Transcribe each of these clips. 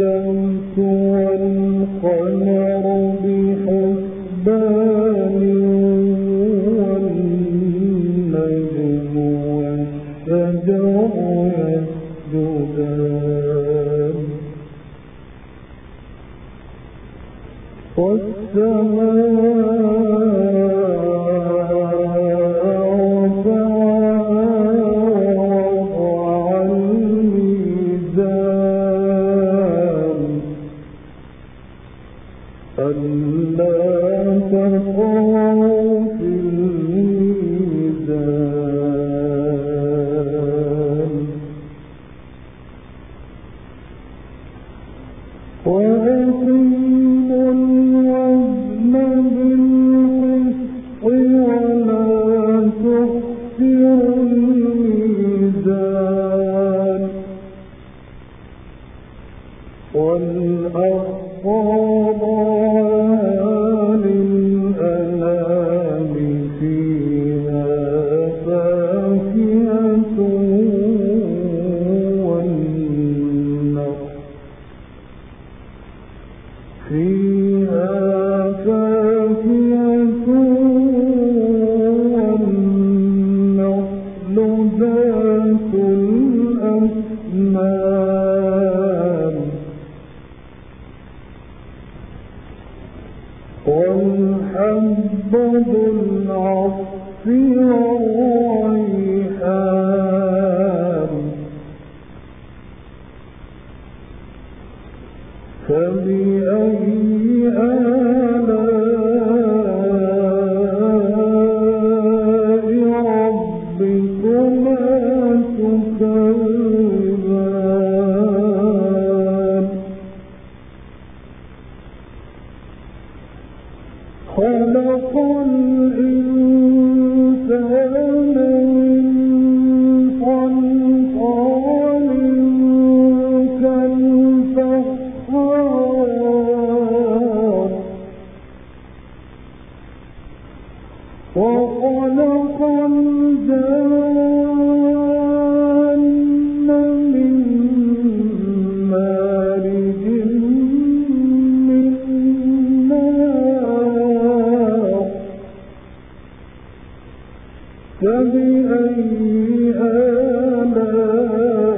الشمس والقمر ألا تقوا في الميزان. فبأي آلاء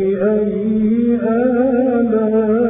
فبأي آلاء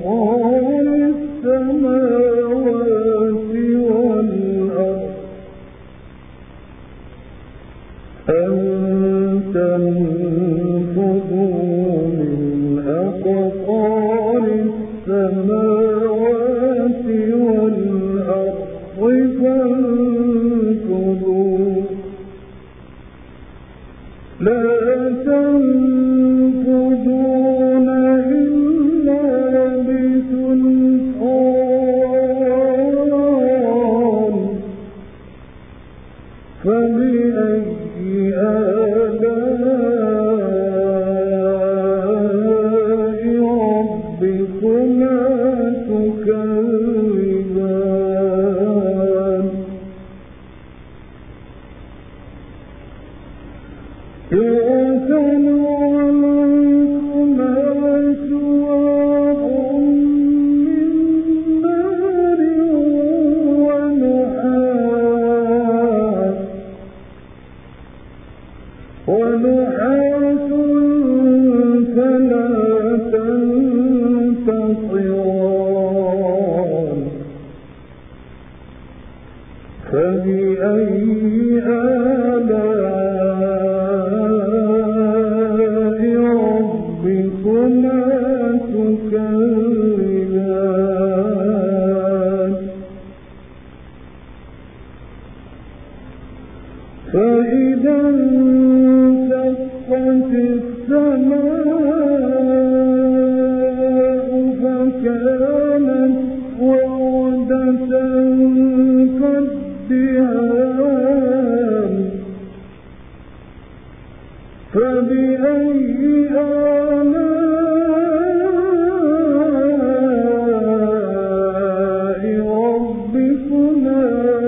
هو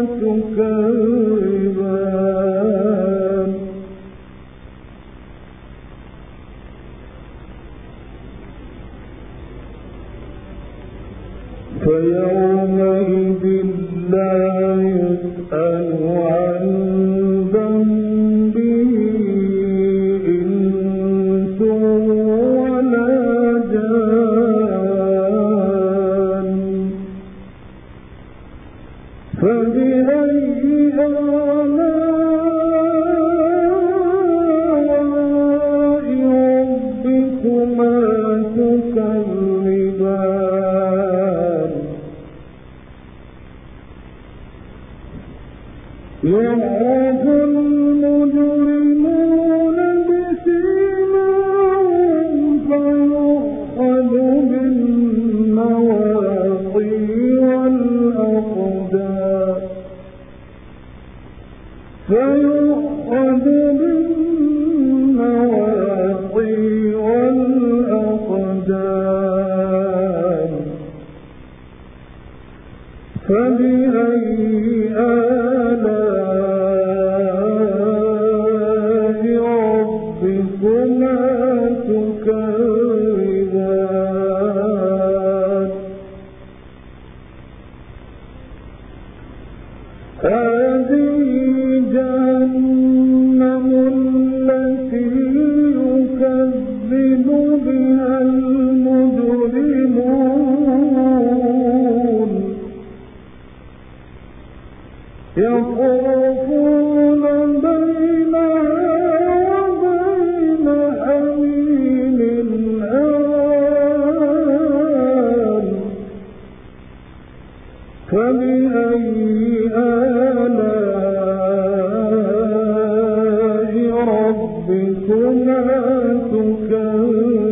أمرتك يعرف ربكما تكذبان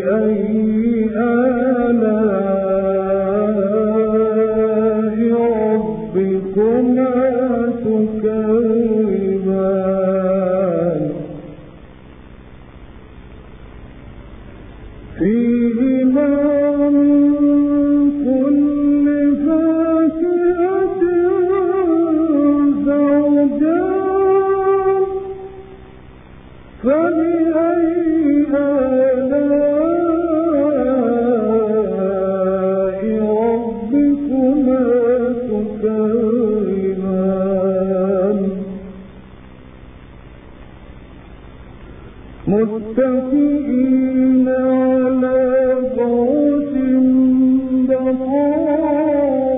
فبأي آلاء متكئين على فرش بطائنها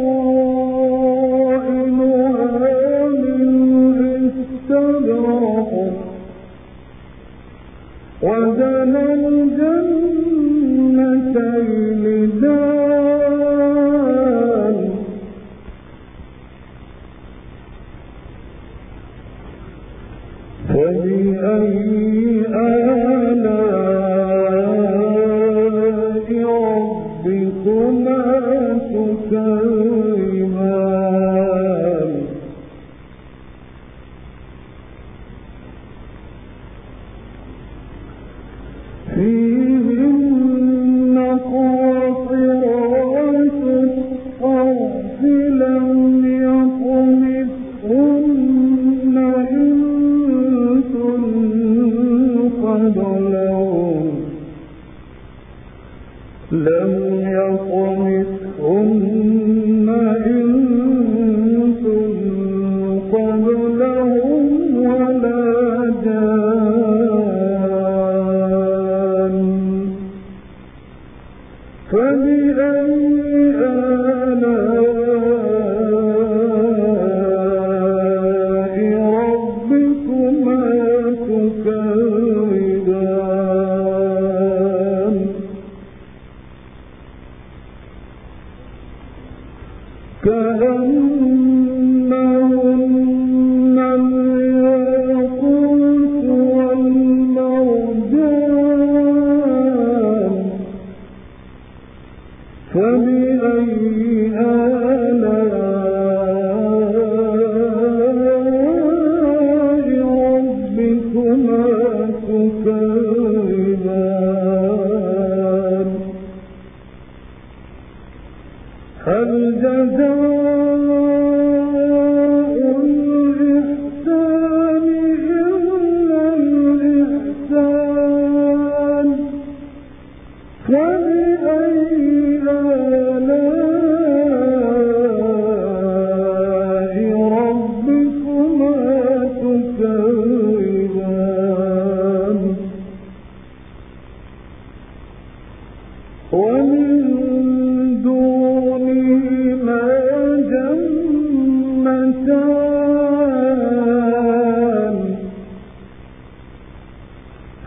هل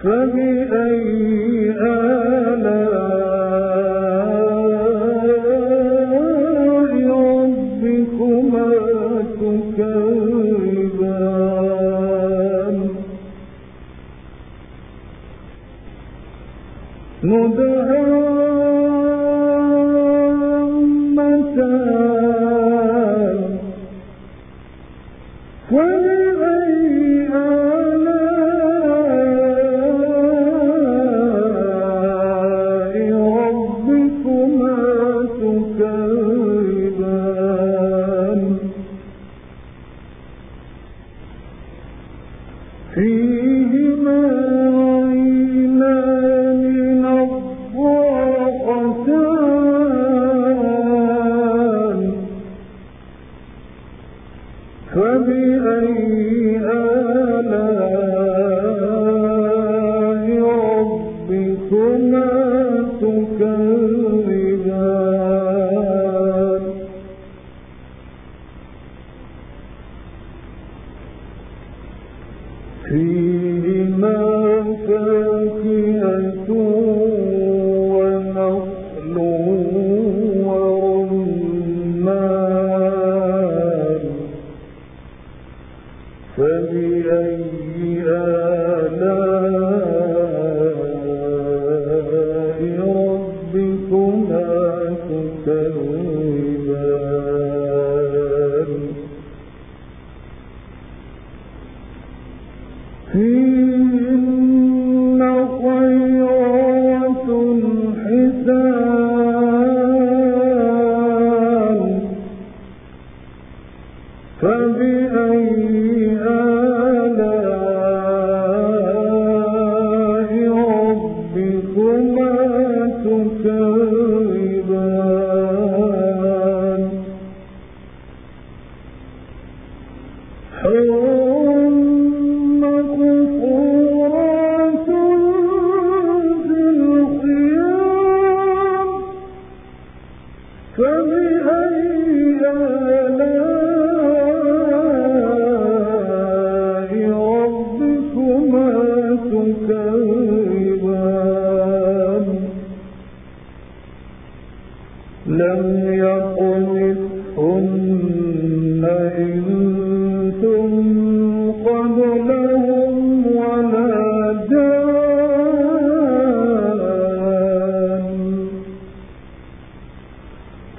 فبأي آلاء See